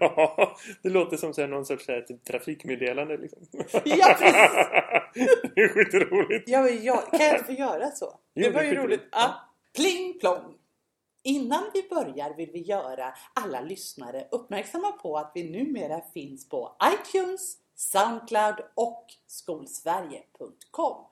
Ja, det låter som så någon sorts så här, typ, trafikmeddelande liksom. Ja, precis. det är skitroligt. Ja, men jag, kan jag inte få göra så? Jo, det var det ju roligt. Ja. Pling plong! Innan vi börjar vill vi göra alla lyssnare uppmärksamma på att vi numera finns på iTunes, Soundcloud och skolsverige.com.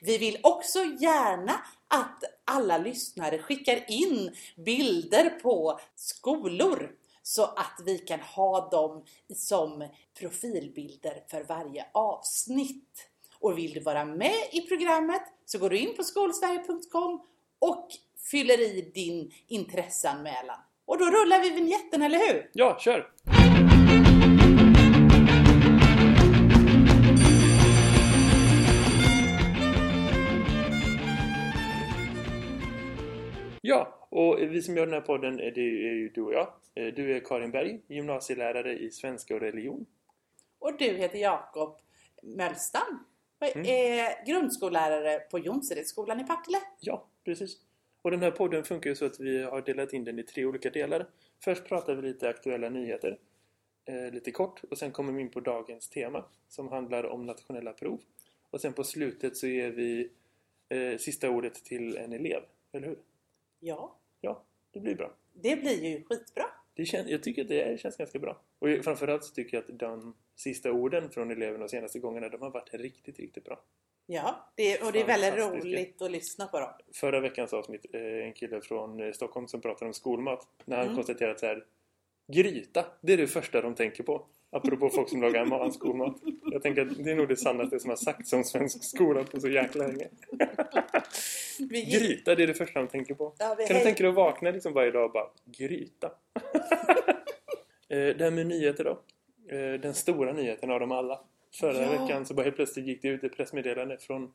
Vi vill också gärna att alla lyssnare skickar in bilder på skolor så att vi kan ha dem som profilbilder för varje avsnitt. Och vill du vara med i programmet så går du in på skolsverige.com och fyller i din intresseanmälan. Och då rullar vi vignetten, eller hur? Ja, kör! Och vi som gör den här podden är, det är ju du och jag. Eh, Du är Karin Berg, gymnasielärare i svenska och religion. Och du heter Jakob Mölstam. Mm. är grundskollärare på Jonseredsskolan i Partille. Ja, precis. Och den här podden funkar ju så att vi har delat in den i tre olika delar. Först pratar vi lite aktuella nyheter, eh, lite kort. Och sen kommer vi in på dagens tema som handlar om nationella prov. Och sen på slutet så ger vi eh, sista ordet till en elev, eller hur? Ja, det blir bra. det blir ju skitbra. Det kän, jag tycker att det känns ganska bra. Och framförallt så tycker jag att de sista orden från eleverna de senaste gångerna, de har varit riktigt, riktigt bra. Ja, det, och det är väldigt roligt att lyssna på dem. Förra veckans avsnitt, eh, en kille från eh, Stockholm som pratade om skolmat. När han Mm. konstaterade att så här, gryta, det är det första de tänker på. Apropå folk som lagar mat, skolmat. Jag tänker att det är nog det sannaste som har sagts om svensk skola på så jäkla länge. Gick, Gryta, det är det första de tänker på. ja, Kan du tänka dig att vakna liksom varje dag och bara gryta? Eh, det här med nyheter då. Eh, Den stora nyheten av dem alla. Förra Ja. veckan så bara helt plötsligt gick det ut ett pressmeddelande från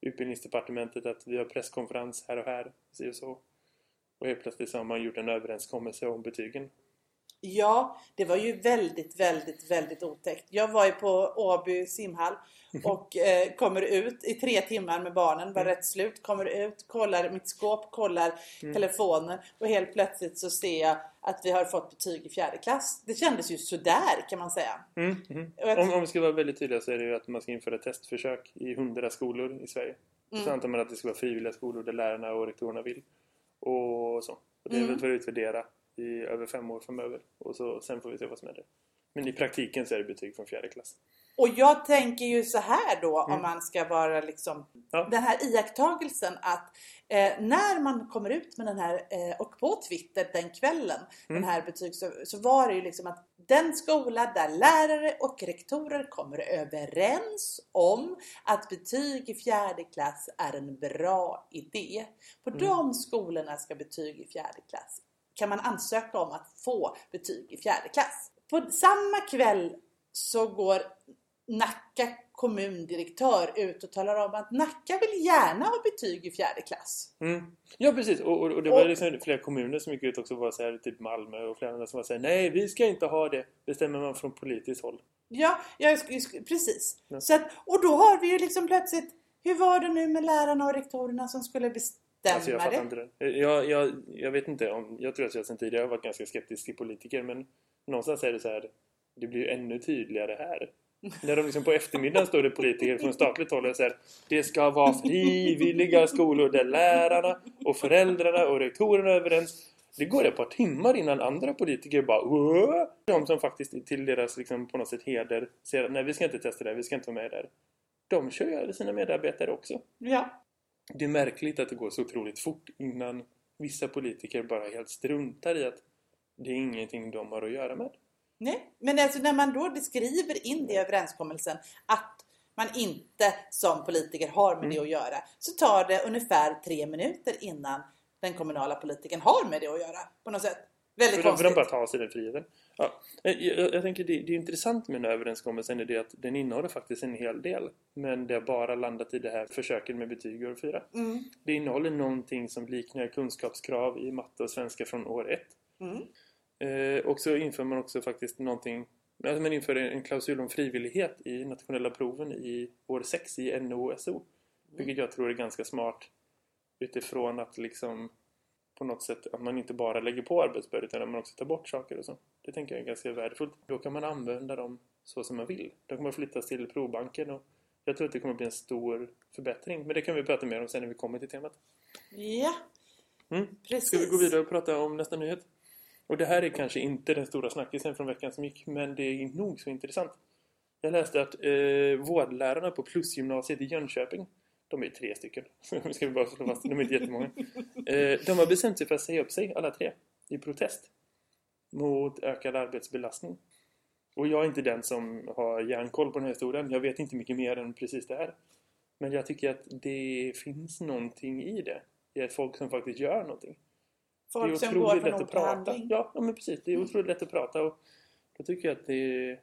Utbildningsdepartementet att vi har presskonferens här och här. Si och så. Och helt plötsligt så har man gjort en överenskommelse om betygen. Ja, det var ju väldigt, väldigt, väldigt otäckt. Jag var ju på Åby simhall och eh, kommer ut i tre timmar med barnen, var rätt slut, kommer ut, kollar mitt skåp, kollar telefonen och helt plötsligt så ser jag att vi har fått betyg i fjärde klass. Det kändes ju sådär kan man säga. Mm, mm. Om, om vi ska vara väldigt tydliga så är det ju att man ska införa testförsök i hundra skolor i Sverige. Mm. Så antar man att det ska vara frivilliga skolor där lärarna och rektorerna vill. Och så. Och det är Mm. väl för att utvärdera i över fem år framöver. Och så, sen får vi se vad som händer. Men i praktiken så är det betyg från fjärde klass. Och jag tänker ju så här då Mm. om man ska vara liksom Ja. den här iakttagelsen att eh, när man kommer ut med den här eh, och på Twitter den kvällen Mm. den här betyg så, så var det ju liksom att den skola där lärare och rektorer kommer överens om att betyg i fjärde klass är en bra idé. På Mm. de skolorna ska betyg i fjärde klass kan man ansöka om att få betyg i fjärde klass. På samma kväll så går Nacka kommundirektör ut och talar om att Nacka vill gärna ha betyg i fjärde klass. Mm. Ja precis, och, och, och det var Och- liksom flera kommuner som gick ut också var så här, typ Malmö och flera andra som var så här, nej vi ska inte ha det. Bestämmer man från politiskt håll. Ja, sk- precis. Ja. Så att, och då har vi ju liksom plötsligt, hur var det nu med lärarna och rektorerna som skulle bestämma Alltså jag fattar det? inte det. Jag, jag, jag vet inte om, jag tror att jag sedan tidigare har varit ganska skeptisk till politiker men någonstans är det så här, det blir ju ännu tydligare här. När de liksom på eftermiddagen står det politiker från statligt håll och säger det ska vara frivilliga skolor där lärarna och föräldrarna och rektorerna är överens. Det går ett par timmar innan andra politiker bara Åh! De som faktiskt till deras liksom på något sätt heder säger nej vi ska inte testa det, vi ska inte vara med där. De kör ju över sina medarbetare också. Ja, Det är märkligt att det går så otroligt fort innan vissa politiker bara helt struntar i att det är ingenting de har att göra med. nej. Men alltså när man då skriver in det i överenskommelsen att man inte som politiker har med Mm. det att göra så tar det ungefär tre minuter innan den kommunala politikern har med det att göra. På något sätt. Väldigt För de, för konstigt. de bara tar sig den friheten. Ja, jag, jag, jag tänker det, det är intressant med den här överenskommelsen är det att den innehåller faktiskt en hel del. Men det har bara landat i det här försöken med betyg år 4. Mm. Det innehåller någonting som liknar kunskapskrav i matte och svenska från år 1. Mm. Eh, och så inför man också faktiskt någonting alltså man inför en klausul om frivillighet i nationella proven i år 6 i NO och SO. Vilket jag tror är ganska smart utifrån att liksom på något sätt att man inte bara lägger på arbetsbörda utan att man också tar bort saker och så. Det tänker jag är ganska värdefullt. Då kan man använda dem så som man vill. Då kan man flyttas till provbanken och jag tror att det kommer bli en stor förbättring. Men det kan vi prata mer om sen när vi kommer till temat. Ja, Mm. precis. Ska vi gå vidare och prata om nästa nyhet? Och det här är kanske inte den stora snackisen från veckan som gick, men det är nog så intressant. Jag läste att eh, vårdlärarna på Plusgymnasiet i Jönköping, de är tre stycken, ska vi bara slå fast, de är inte jättemånga. Eh, de har bestämt sig för att säga upp sig, alla tre, i protest mot ökad arbetsbelastning. Och jag är inte den som har järnkoll på den här historien. Jag vet inte mycket mer än precis det här. Men jag tycker att det finns någonting i det. Det är folk som faktiskt gör någonting. Folk det är som går från lätt ord att till prata. handling. Ja, ja, men precis. Det är otroligt lätt att prata. Och då tycker jag att det är,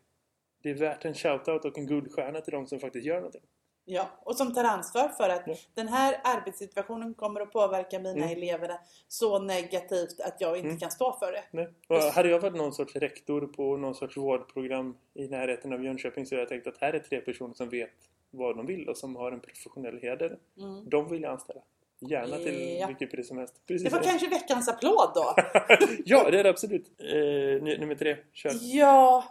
det är värt en shoutout och en guldstjärna till de som faktiskt gör någonting. Ja, och som tar ansvar för att Ja. den här arbetssituationen kommer att påverka mina Mm. elever så negativt att jag inte Mm. kan stå för det. Nej. Och hade jag varit någon sorts rektor på någon sorts vårdprogram i närheten av Jönköping så hade jag tänkt att här är tre personer som vet vad de vill och som har en professionell heder. Mm. De vill jag anställa. Gärna till Ja. vilket pris som helst. Precis Det var kanske veckans applåd då. ja, det är det absolut. Eh, nummer tre, kör. Ja,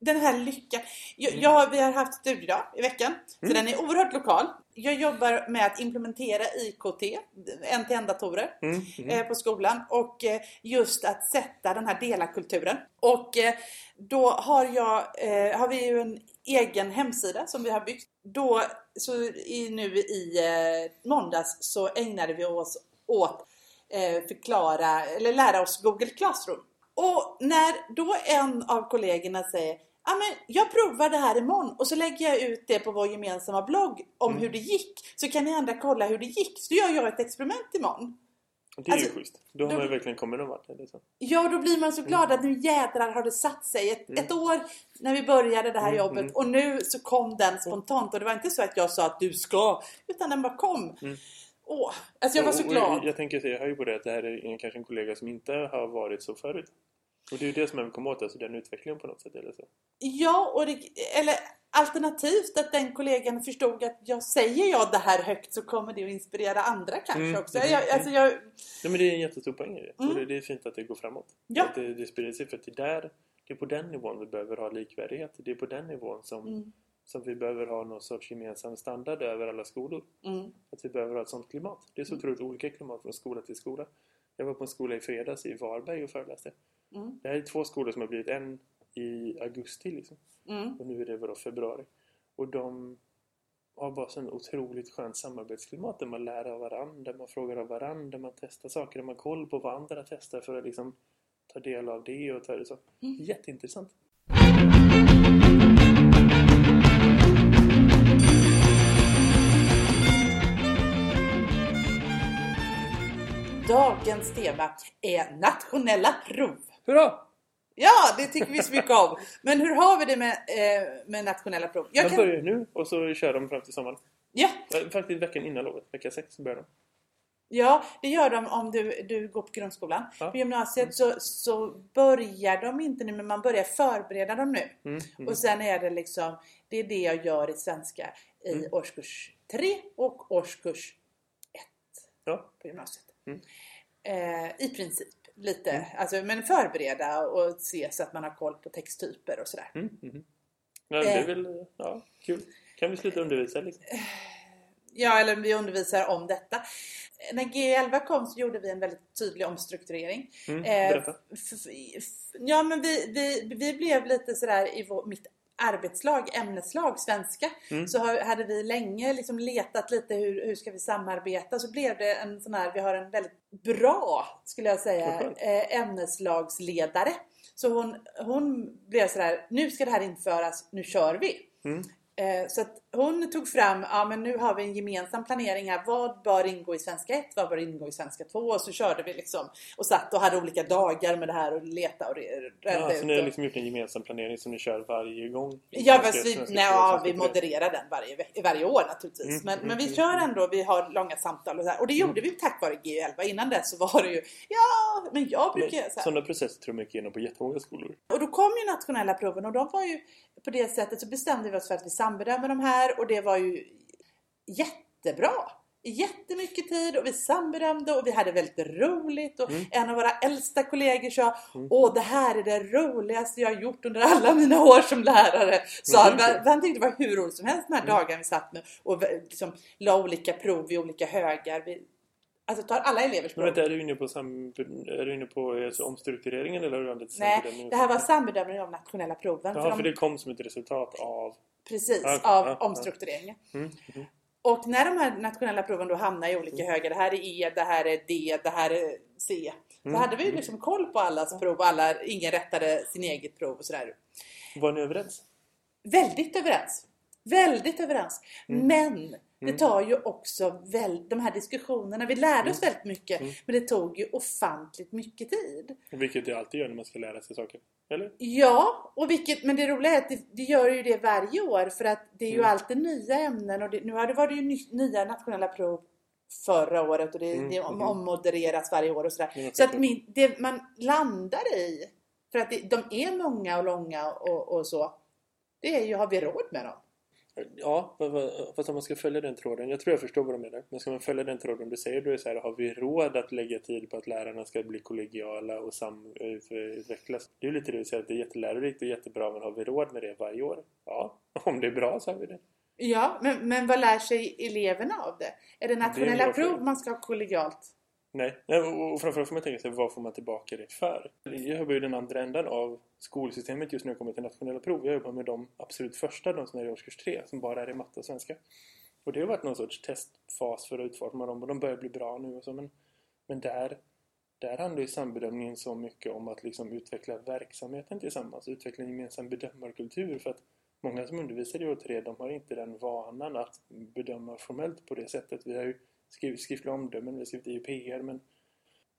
den här lyckan. Jag, Mm. jag, vi har haft studiedag i veckan, så Mm. den är oerhört lokal. Jag jobbar med att implementera IKT, en-till-en-datorer, Mm, mm. eh, på skolan och eh, just att sätta den här delarkulturen. Och eh, då har, jag, eh, har vi ju en egen hemsida som vi har byggt. Då, så i, nu i eh, måndags så ägnade vi oss åt eh, förklara, eller lära oss Google Classroom. Och när då en av kollegorna säger Ja, men jag provar det här imorgon och så lägger jag ut det på vår gemensamma blogg om Mm. hur det gick. Så kan ni andra kolla hur det gick. Så gör jag ett experiment imorgon. Det är ju alltså, schysst. Då har då- man ju verkligen kommit någon vart. Så. Ja, då blir man så glad att nu jädrar har det satt sig. Ett, Mm. ett år när vi började det här Mm, jobbet mm. och nu så kom den spontant. Och det var inte så att jag sa att du ska, utan den bara kom. Mm. Åh, alltså jag var så Och- och glad. Jag tänker säga, jag hör ju på det att det här är en, kanske en kollega som inte har varit så förut. Och det är ju det som man vill komma åt, alltså den utvecklingen på något sätt. Eller så. Ja, och det, eller alternativt att den kollegan förstod att jag säger jag det här högt så kommer det att inspirera andra kanske Mm, också. mm, Jag, alltså jag, Nej, men det är en jättestor poäng i det. Mm. Och det, det är fint att det går framåt. Ja. Att det, det sprider sig. För att det, är där, det är på den nivån vi behöver ha likvärdighet. Det är på den nivån som, mm, som vi behöver ha någon sorts gemensam standard över alla skolor. mm, Att vi behöver ha ett sånt klimat. Det är så otroligt olika klimat från skola till skola. Jag var på en skola i fredags i Varberg och föreläste. Mm, Det här är två skolor som har blivit en i augusti liksom. mm. Och nu är det vadå, februari. Och de har bara sån otroligt skönt samarbetsklimat där man lär av varandra, där man frågar av varandra, där man testar saker, där man koll på vad andra testar för att liksom ta del av det och ta det så. Mm. Jätteintressant. Dagens tema är nationella prov. Hurra! Ja, det tycker vi så mycket om. Men hur har vi det med, eh, med nationella prov? Jag De kan, börjar nu och så kör de fram till sommaren. ja, Eh, Faktiskt veckan innan lovet, vecka sex börjar de. ja, det gör de om du, du går på grundskolan. Ja. På gymnasiet så, så börjar de inte nu, men man börjar förbereda dem nu. Mm, mm. Och sen är det liksom, det är det jag gör i svenska i Mm. årskurs 3 och årskurs Ja. på gymnasiet. Mm. Eh, I princip. Lite, Mm. alltså, men förbereda och se så att man har koll på texttyper och sådär. Mm, mm. Ja, det är Eh. väl ja, kul. Kan vi sluta undervisa liksom? Ja, eller vi undervisar om detta. När G11 kom så gjorde vi en väldigt tydlig omstrukturering. Mm, Eh, berätta. ja, men vi, vi, vi blev lite sådär i vår, mitt arbetslag, ämneslag, svenska. Mm. Så har, hade vi länge liksom letat lite hur, hur ska vi samarbeta. Så blev det en sån här, vi har en väldigt bra, skulle jag säga, eh, ämneslagsledare. Så hon, hon blev sådär, nu ska det här införas, nu kör vi. Mm. Eh, Så att hon tog fram, ja men nu har vi en gemensam planering här. Vad bör ingå i svenska 1? Vad bör ingå i svenska 2? Och så körde vi liksom och satt och hade olika dagar med det här och leta och re- Ja, rädda så ut. ni har liksom gjort en gemensam planering som ni kör varje gång? Ja, svenska- vi, svenska nej, två, ja, svenska vi modererar den varje, varje år naturligtvis. Mm, men, mm, men vi mm, kör mm. ändå, vi har långa samtal och så här. Och det gjorde vi tack vare GU11. Innan dess så var det ju, ja, men jag brukar så här. Sådana processer tror jag mycket igenom på jättemånga skolor. Och då kom ju nationella proven och de var ju på det sättet så bestämde vi oss för att vi sambedömer de här och det var ju jättebra jättemycket tid och vi sambedömde och vi hade väldigt roligt och Mm. en av våra äldsta kollegor sa Mm. Åh det här är det roligaste jag har gjort under alla mina år som lärare. Han, Mm. han tyckte det var hur roligt som helst den här Mm. dagen vi satt med och liksom la olika prov i olika högar. Vi, alltså tar alla elevers Men prov. vänta, är du inne på, sam, är du inne på alltså, omstruktureringen eller har du använt Nej, det här var sambedömning av nationella proven. Ja, för de, för det kom som ett resultat av... Precis, Ja, av ja, ja. omstruktureringen. Mm, mm. Och när de här nationella proven då hamnar i olika högar, det här är E, det här är D, det här är C. Så Mm. hade vi ju liksom koll på allas prov och alla, ingen rättade sin eget prov och sådär. Var ni överens? Väldigt överens. Väldigt överens. Mm. Det Mm. tar ju också väl, de här diskussionerna, vi lärde oss Mm. väldigt mycket, Mm. men det tog ju ofantligt mycket tid. Vilket det alltid gör när man ska lära sig saker. Eller? Ja, och vilket, men det roliga är att det, det gör ju det varje år för att det är ju Mm. alltid nya ämnen och det, nu har det varit ju ny, nya nationella prov förra året och det, Mm, det mhm. ommodereras varje år och sådär. Mm, Så att min, det man landar i, för att det, de är många och långa och, och så, det är ju, har vi råd med dem? Ja, fast om man ska följa den tråden. Jag tror jag förstår vad du menar. Men ska man följa den tråden du säger, då är det så här, har vi råd att lägga tid på att lärarna ska bli kollegiala och samutvecklas? Det är lite det du säger, att det är jättelärorikt och jättebra, men har vi råd med det varje år? Ja, om det är bra så har vi det. Ja, men, men vad lär sig eleverna av det? Är det nationella bra fråga. prov man ska ha kollegialt? Nej, och framförallt får man tänka sig, vad får man tillbaka det för? Jag jobbar ju den andra änden av skolsystemet just nu, kommer till nationella prov. Jag jobbar med de absolut första, de som är i årskurs 3, som bara är i matte och svenska. Och det har varit någon sorts testfas för att utforma dem och de börjar bli bra nu och så. Men, men där, där handlar ju sambedömningen så mycket om att liksom utveckla verksamheten tillsammans. Utveckla en gemensam bedömarkultur. För att många som undervisar i år 3, de har inte den vanan att bedöma formellt på det sättet. Vi har ju skrivit skriftliga omdömen, vi har skrivit IUPR, men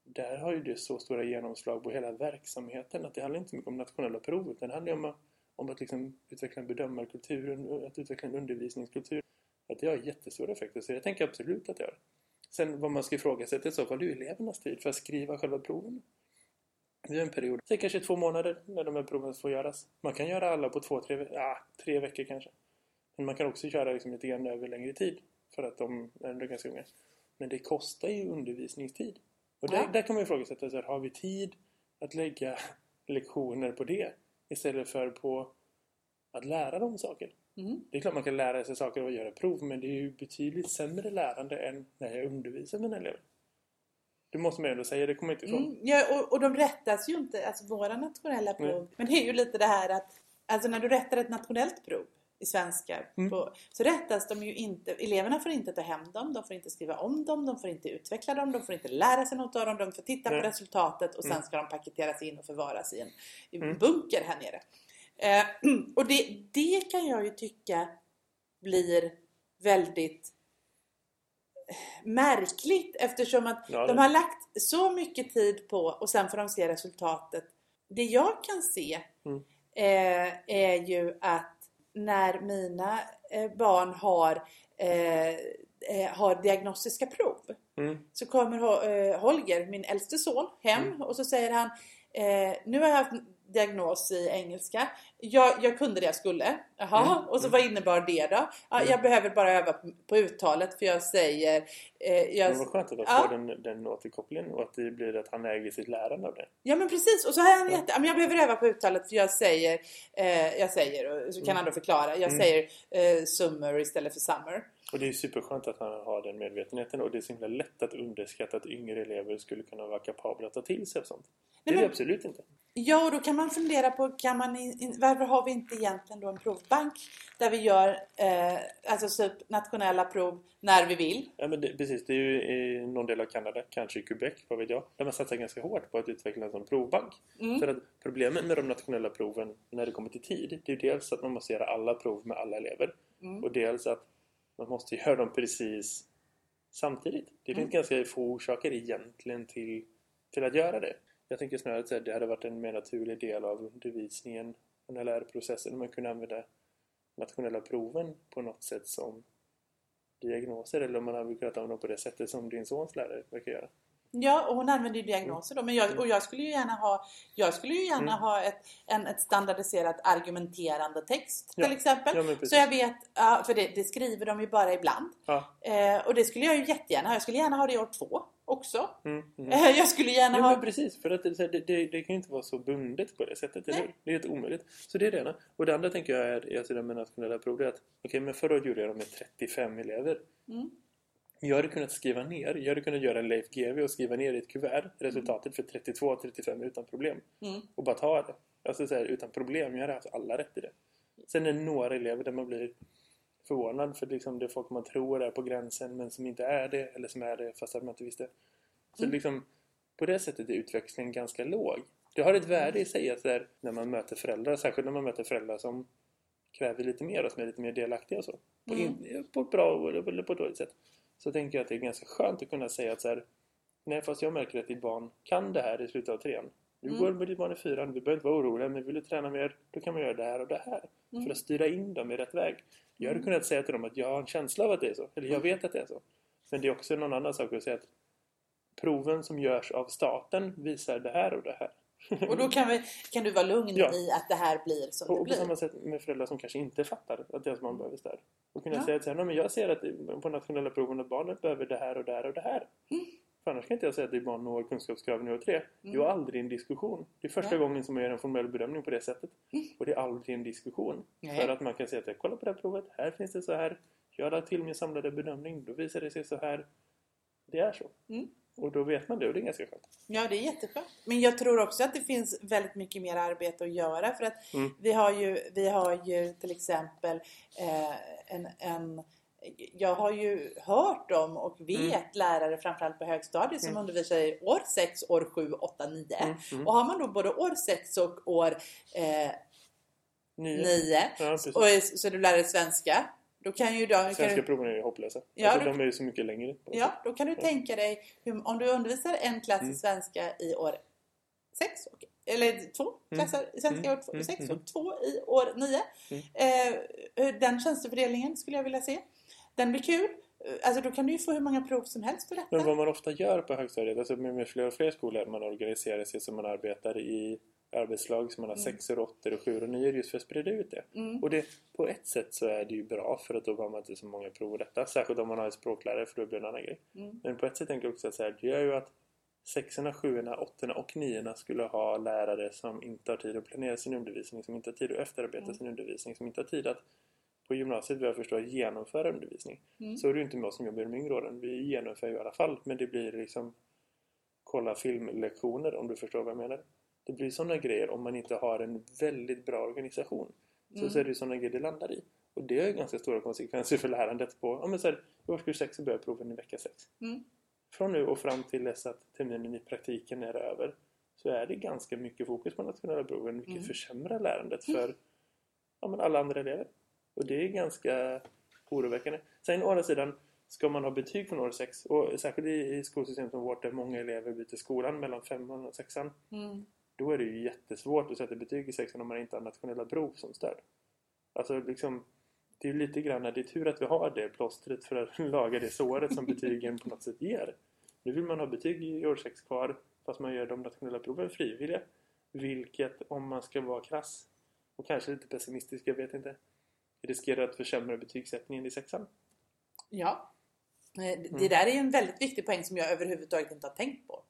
där har ju det så stora genomslag på hela verksamheten att det handlar inte så mycket om nationella prov utan det handlar om, att- om att liksom utveckla en bedömarkultur, att utveckla en undervisningskultur. Att det har jättestora effekter, så jag tänker absolut att det har. Sen vad man ska ifrågasätta i så fall, det är ju elevernas tid för att skriva själva proven. Det är en period, säg kanske två månader när de här proven får göras. Man kan göra alla på två, tre, ve- ja, tre veckor kanske. Men man kan också köra liksom lite grann över längre tid för att de är ganska unga. Men det kostar ju undervisningstid. Och där, Ja. där kan man ifrågasätta, så här, har vi tid att lägga lektioner på det istället för på att lära dem saker? Mm. Det är klart man kan lära sig saker och göra prov men det är ju betydligt sämre lärande än när jag undervisar mina elever. Det måste man ju ändå säga, det kommer inte ifrån. Mm, ja, och, och de rättas ju inte, alltså våra nationella prov. Nej. Men det är ju lite det här att, alltså när du rättar ett nationellt prov i svenska Mm. på, så rättas de ju inte, eleverna får inte ta hem dem, de får inte skriva om dem, de får inte utveckla dem, de får inte lära sig något av dem, de får titta Nej. på resultatet och sen Mm. ska de paketeras in och förvaras i en i Mm. bunker här nere. Eh, och det, det kan jag ju tycka blir väldigt märkligt eftersom att Ja, de har lagt så mycket tid på och sen får de se resultatet. Det jag kan se Mm. eh, är ju att när mina eh, barn har, eh, eh, har diagnostiska prov Mm. så kommer eh, Holger, min äldste son, hem Mm. och så säger han eh, Nu har jag haft diagnos i engelska. Jag, jag kunde det jag skulle. Jaha, Mm. och så vad innebar det då? Ja, Mm. Jag behöver bara öva på, på uttalet för jag säger... Eh, jag, Men vad skönt att Ja. får den, den återkopplingen och att det blir att han äger sitt lärande av det. Ja men precis och så har han jätte, ja, men jag behöver öva på uttalet för jag säger, eh, jag säger och så kan Mm. han då förklara. Jag Mm. säger eh, summer istället för summer. Och det är superskönt att han har den medvetenheten och det är så himla lätt att underskatta att yngre elever skulle kunna vara kapabla att ta till sig av sånt. Det är Nej, det men- absolut inte. Ja, och då kan man fundera på kan man in, in, varför har vi inte egentligen då en provbank där vi gör eh, alltså typ nationella prov när vi vill? Ja, men det, precis, det är ju i någon del av Kanada, kanske i Quebec, vad vet jag, där man satsar ganska hårt på att utveckla en sån provbank. Mm. För att problemet med de nationella proven när det kommer till tid, det är ju dels att man måste göra alla prov med alla elever Mm. och dels att man måste göra dem precis samtidigt. Det finns Mm. ganska få orsaker egentligen till, till att göra det. Jag tänker snarare att det hade varit en mer naturlig del av undervisningen och den här lärprocessen om man kunde använda nationella proven på något sätt som diagnoser eller om man hade kunnat använda dem på det sättet som din sons lärare verkar göra. Ja, och hon använder ju diagnoser då. Men jag, och jag skulle ju gärna ha, jag skulle ju gärna Mm. ha ett, en, ett standardiserat argumenterande text till Ja. exempel. Ja, så jag vet, för det, det skriver de ju bara ibland. Ja. Eh, och det skulle jag ju jättegärna ha. Jag skulle gärna ha det i år två också. Mm, mm. Eh, jag skulle gärna Ja, ha... precis. För att det, det, det, det kan ju inte vara så bundet på det sättet. Det är helt omöjligt. Så det är det ena. Och det andra tänker jag är, alltså det med nationella prov. att, Okej, men förra året gjorde jag dem med 35 elever. Mm. Jag hade kunnat skriva ner. Jag hade kunnat göra en Leif GW och skriva ner i ett kuvert resultatet för 32-35 utan problem. Mm. Och bara ta det. Alltså så här, utan problem. Jag hade haft alla rätt i det. Sen är det några elever där man blir förvånad för liksom det är folk man tror är på gränsen men som inte är det. Eller som är det fast att man inte visste. Så Mm. liksom på det sättet är utväxlingen ganska låg. Det har ett värde i sig att där, när man möter föräldrar, särskilt när man möter föräldrar som kräver lite mer och som är lite mer delaktiga och så. På, in, på ett bra eller på ett dåligt sätt. Så tänker jag att det är ganska skönt att kunna säga att så här, Nej fast jag märker att ditt barn kan det här i slutet av trean. Du Mm. går barn i fyran, du behöver inte vara orolig men vill du träna mer då kan man göra det här och det här. Mm. För att styra in dem i rätt väg. Jag hade kunnat säga till dem att jag har en känsla av att det är så. Eller jag vet att det är så. Men det är också någon annan sak att säga att proven som görs av staten visar det här och det här. Och då kan, vi, kan du vara lugn Ja. i att det här blir som Och det på blir. samma sätt med föräldrar som kanske inte fattar att deras barn behöver stöd. Och kunna Ja. säga att så här, "Nej, men jag ser att på nationella proven att barnet behöver det här och det här och det här. Mm. För annars kan inte jag säga att ditt barn når kunskapskrav nivå 3. Du har aldrig en diskussion. Det är första Nej. gången som man gör en formell bedömning på det sättet. Och det är aldrig en diskussion. Nej. För att man kan säga att kolla på det här provet. Här finns det så här. Jag har till min samlade bedömning. Då visar det sig så här. Det är så. Mm. Och då vet man det och det är ganska skönt. Ja, det är jätteskönt. Men jag tror också att det finns väldigt mycket mer arbete att göra. För att Mm. vi, har ju, vi har ju till exempel eh, en, en... Jag har ju hört om och vet Mm. lärare framförallt på högstadiet som undervisar i år 6, år 7, 8, 9. Mm, mm. Och har man då både år 6 och år eh, Nio. 9 Ja, precis. och är- så du lär dig svenska. Då kan ju kan Svenska du, proven är ju hopplösa. Ja, alltså, du- de är ju så mycket längre. ja, då kan du tänka dig hur, om du undervisar en klass Mm. i svenska i år 6 och, eller två klasser i svenska Mm. år Mm. 6 Mm. och två i år 9. Mm. Eh, den tjänstefördelningen skulle jag vilja se. Den blir kul. Alltså då kan du ju få hur många prov som helst för detta. Men vad man ofta gör på högstadiet, alltså med, fler och fler skolor, man organiserar sig så man arbetar i arbetslag som man har sexor, åttor och sjuor och nior just för att sprida ut det. Mm. Och det, på ett sätt så är det ju bra för att då har man inte så många prov och detta. Särskilt om man har en språklärare för då blir det en annan grej. Mm. Men på ett sätt tänker jag också att så här, det gör ju att sexorna, sjuorna, åttorna och niorna skulle ha lärare som inte har tid att planera sin undervisning, som inte har tid att efterarbeta Mm. sin undervisning, som inte har tid att på gymnasiet, vad jag förstår, genomföra undervisning. Mm. Så är det ju inte med oss som jobbar i de yngre åren. Vi genomför ju i alla fall, men det blir liksom kolla filmlektioner om du förstår vad jag menar. Det blir sådana grejer om man inte har en väldigt bra organisation. Så, Mm. så är det sådana grejer det landar i. Och det har ju ganska stora konsekvenser för lärandet på, ja men så här, i årskurs 6 så börjar proven i vecka 6. Mm. Från nu och fram till dess att terminen i praktiken är över så är det ganska mycket fokus på nationella proven vilket Mm. försämrar lärandet för ja, men alla andra elever. Och det är ganska oroväckande. Sen å andra sidan ska man ha betyg från år 6 och särskilt i, i skolsystem som vårt där många elever byter skolan mellan femman och sexan Mm. då är det ju jättesvårt att sätta betyg i sexan om man inte har nationella prov som stöd. Alltså liksom det är ju lite grann, det är tur att vi har det plåstret för att laga det såret som betygen på något sätt ger. Nu vill man ha betyg i år 6 kvar fast man gör de nationella proven frivilliga. Vilket, om man ska vara krass och kanske lite pessimistisk, jag vet inte, riskerar att försämra betygssättningen i sexan. Ja. Eh, Det Mm. det där är ju en väldigt viktig poäng som jag överhuvudtaget inte har tänkt på.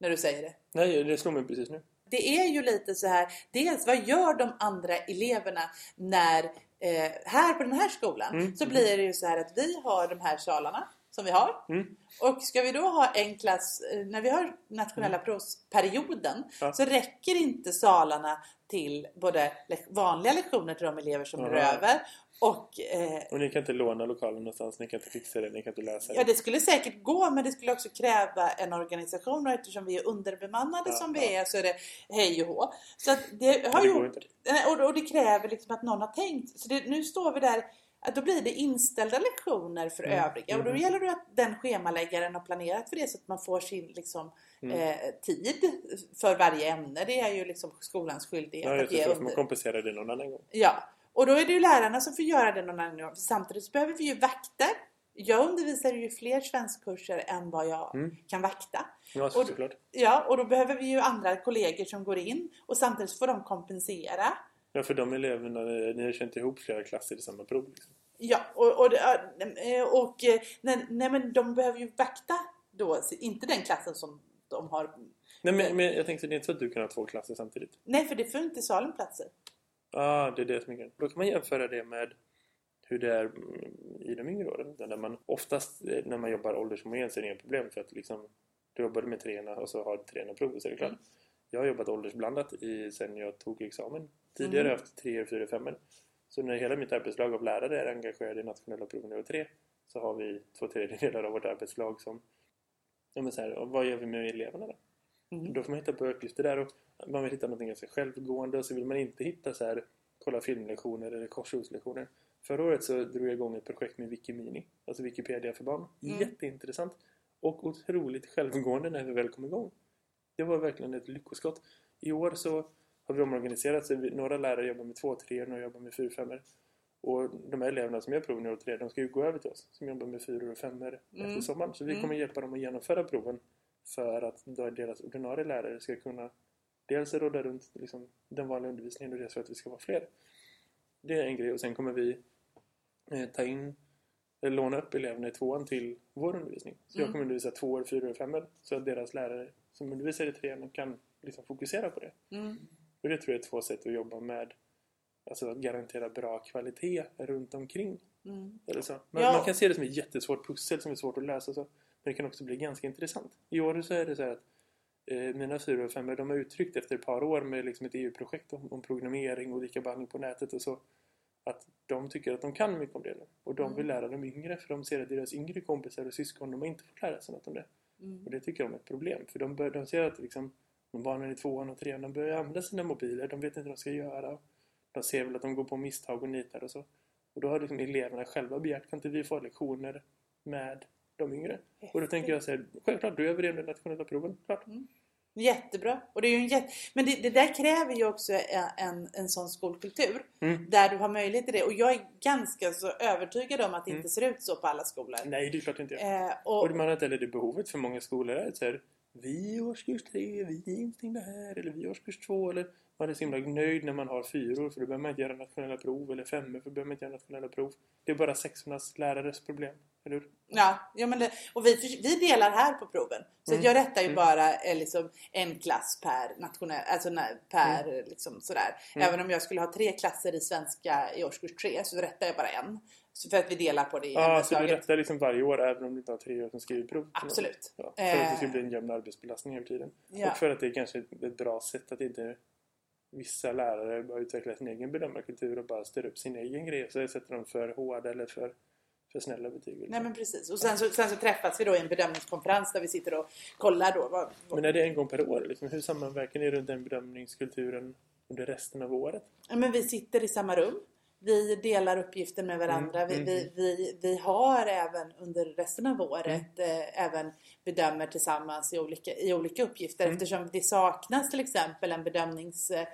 När du säger det. Nej, det slår mig precis nu. Det är ju lite så här, dels vad gör de andra eleverna när, eh, här på den här skolan, Mm. så blir det ju så här att vi har de här salarna som vi har. Mm. Och ska vi då ha en klass, eh, när vi har nationella provsperioden, Mm. Ja. så räcker inte salarna till både vanliga lektioner till de elever som blir över och eh, Och ni kan inte låna lokalen någonstans, ni kan inte fixa det, ni kan inte läsa det. Ja, det skulle säkert gå, men det skulle också kräva en organisation och eftersom vi är underbemannade Ja, som vi ja. är så är det hej och hå. Så det har det gjort... Nej, Och, och det kräver liksom att någon har tänkt. Så det, nu står vi där, att då blir det inställda lektioner för Mm, övriga. Och då mm. gäller det att den schemaläggaren har planerat för det så att man får sin liksom, Mm. eh, tid för varje ämne. Det är ju liksom skolans skyldighet Ja, att ge så får man under... kompensera det någon annan gång. Ja, och då är det ju lärarna som får göra det någon annan gång. Samtidigt så behöver vi ju vakter jag undervisar ju fler svenskkurser än vad jag Mm. kan vakta. Ja, så, Och- såklart. Ja, och då behöver vi ju andra kollegor som går in och samtidigt får de kompensera. Ja, för de eleverna, eh, ni har känt ihop flera klasser i samma prov. Liksom. Ja, och, och, det- och, och eh, nej, nej, men de behöver ju vakta då, inte den klassen som de har. Nej, men, men jag tänkte det är inte så att du kan ha två klasser samtidigt. Nej, för det får inte salen platser. Ja, ah, det är det som är grejen. Då kan man jämföra det med hur det är mm, i de yngre åren. Där man oftast eh, när man jobbar åldershomogent så är det inga problem för att liksom, du jobbar med treorna och så har du treorna prov och så är det klart. Mm. Jag har jobbat åldersblandat i, sen jag tog examen. Tidigare har jag haft treor, fyra, femmor. Så när hela mitt arbetslag av lärare är engagerade i nationella proven nivå 3 så har vi två tredjedelar av vårt arbetslag som Ja men så här, vad gör vi med eleverna då? Mm. Då får man hitta på uppgifter där och man vill hitta något ganska självgående och så vill man inte hitta så här kolla filmlektioner eller korsordslektioner. Förra året så drog jag igång ett projekt med Wikimini, alltså Wikipedia för barn. Mm. Jätteintressant och otroligt självgående när vi väl kom igång. Det var verkligen ett lyckoskott. I år så har vi omorganiserat så några lärare jobbar med två, tre, några jobbar med fyra, femmor. Och de här eleverna som gör proven i år tre, de ska ju gå över till oss som jobbar med fyror och femmor Mm. efter sommaren. Så vi Mm. kommer hjälpa dem att genomföra proven för att deras ordinarie lärare ska kunna dels råda runt liksom, den vanliga undervisningen och dels för att vi ska vara fler. Det är en grej och sen kommer vi eh, ta in eller låna upp eleverna i tvåan till vår undervisning. Så jag Mm. kommer undervisa tvåor, fyror och femmor så att deras lärare som undervisar i trean kan liksom fokusera på det. Mm. Och det tror jag är två sätt att jobba med Alltså att garantera bra kvalitet runt omkring. Mm. Eller så. Man, Ja. man kan se det som ett jättesvårt pussel som är svårt att lösa. Så. Men det kan också bli ganska intressant. I år så är det så att eh, mina fyra och femmor de har uttryckt efter ett par år med liksom ett EU-projekt om, om programmering och likabehandling på nätet och så att de tycker att de kan mycket om det. nu. Och de vill lära de yngre för de ser att deras yngre kompisar och syskon de har inte fått lära sig något om det. Mm. Och det tycker de är ett problem. För de, bör, de ser att liksom, de barnen i tvåan och trean de börjar använda sina mobiler. De vet inte vad de ska göra. De ser väl att de går på misstag och nitar och så. Och då har liksom eleverna själva begärt kan inte vi få lektioner med de yngre? Och då tänker jag så här, självklart, då gör vi det nationella proven. Klart. Jättebra. Och det är ju en jätte... Men det, det där kräver ju också en, en, en sån skolkultur. Mm. Där du har möjlighet till det. Och jag är ganska så övertygad om att det Mm. inte ser ut så på alla skolor. Nej, det är klart inte jag. Eh, Och och, man har inte heller det behovet för många skolor. Är så här, vi i årskurs tre, vi är instängda här. Eller vi i årskurs två. Eller man är så himla nöjd när man har fyror för då behöver man inte göra nationella prov. Eller femmor för då behöver man inte göra nationella prov. Det är bara sexornas lärares problem. Eller hur? ja, ja, men det, och vi, vi delar här på proven. Så Mm. jag rättar ju Mm. bara eh, liksom, en klass per nationell, alltså per liksom sådär. Mm. Även om jag skulle ha tre klasser i svenska i årskurs tre så rättar jag bara en. Så för att vi delar på det i Ja, så du rättar liksom varje år även om du inte har tre år som skriver prov? Absolut. Ja, för att det ska Eh. bli en jämn arbetsbelastning hela tiden. Ja. Och för att det är kanske ett ett bra sätt att inte vissa lärare bara utveckla sin egen bedömarkultur och bara styra upp sin egen grej. Så sätter de för hårda eller för, för snälla betyg. Nej men precis. Och sen så, sen så träffas vi då i en bedömningskonferens där vi sitter och kollar då. Vad, vad, Men är det en gång per år? Liksom, hur sammanverkar ni runt den bedömningskulturen under resten av året? Ja, men vi sitter i samma rum. Vi delar uppgifter med varandra. Mm, Vi, mm. vi, vi, har även under resten av året eh, även bedömer tillsammans i olika, i olika uppgifter Mm. eftersom det saknas till exempel en bedömnings eh,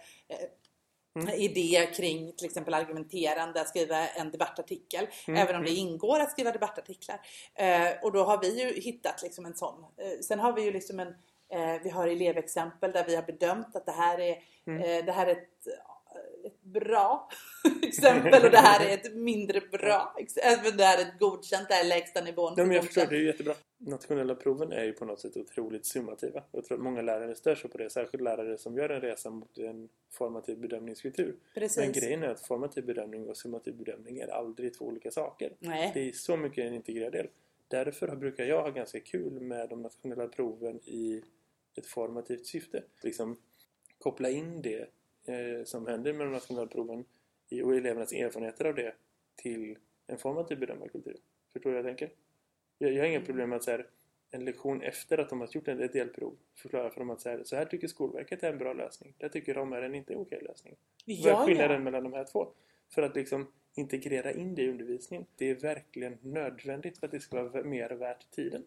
Mm. idé kring till exempel argumenterande, att skriva en debattartikel. Mm, Även om det ingår att skriva debattartiklar. Eh, och då har vi ju hittat liksom en sån. Eh, sen har vi ju liksom en eh, vi har elevexempel där vi har bedömt att det här är, Mm. eh, det här är ett, ett bra exempel och det här är ett mindre bra exempel. Det här är ett godkänt, det här är lägsta nivån Ja, men jag förstår, det är ju jättebra. Nationella proven är ju på något sätt otroligt summativa. Jag tror att många lärare stör sig på det. Särskilt lärare som gör en resa mot en formativ bedömningskultur. Precis. Men grejen är att formativ bedömning och summativ bedömning är aldrig två olika saker. Nej. Det är så mycket en integrerad del. Därför brukar jag ha ganska kul med de nationella proven i ett formativt syfte. Liksom koppla in det eh, som händer med de nationella proven och elevernas erfarenheter av det till en formativ bedömarkultur. Förstår du vad jag tänker? Jag, jag har inga problem med att så här, en lektion efter att de har gjort ett delprov förklara för dem att så här, så här tycker Skolverket är en bra lösning. Det tycker de är en inte okej lösning. Vad är Ja, skillnaden ja. mellan de här två? För att liksom integrera in det i undervisningen. Det är verkligen nödvändigt för att det ska vara mer värt tiden.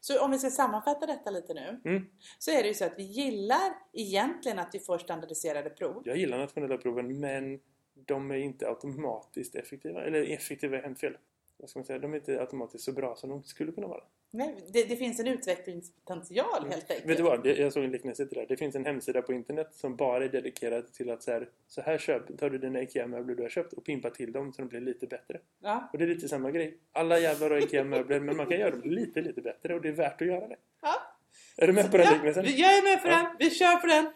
Så om vi ska sammanfatta detta lite nu. Mm. Så är det ju så att vi gillar egentligen att vi får standardiserade prov. Jag gillar nationella proven men de är inte automatiskt effektiva. Eller effektiva är fel. Vad ska man säga, de är inte automatiskt så bra som de skulle kunna vara. Nej, det, det finns en utvecklingspotential helt enkelt. Vet du vad? Jag såg en liknelse till det där. Det finns en hemsida på internet som bara är dedikerad till att så här, så här köp, tar du dina IKEA-möbler du har köpt och pimpar till dem så de blir lite bättre. Ja. Och det är lite samma grej. Alla jävlar har IKEA-möbler men man kan göra dem lite, lite bättre och det är värt att göra det. Ja. Är du med på den Ja, liknelsen? jag är med på Ja. den. Vi kör på den.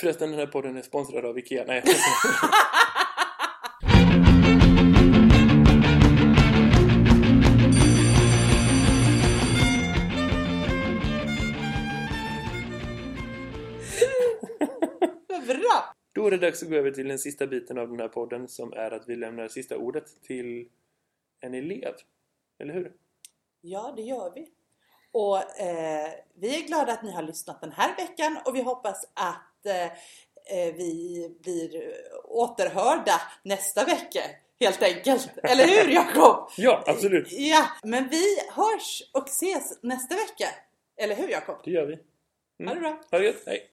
Förresten, den här podden är sponsrad av IKEA. Nej, Då är det dags att gå över till den sista biten av den här podden som är att vi lämnar sista ordet till en elev. Eller hur? Ja, det gör vi. Och eh, vi är glada att ni har lyssnat den här veckan och vi hoppas att eh, eh, vi blir återhörda nästa vecka. Helt enkelt. Eller hur Jakob? Ja, absolut. Ja, men vi hörs och ses nästa vecka. Eller hur Jakob? Det gör vi. Ha det bra. Ha det gött. Hej!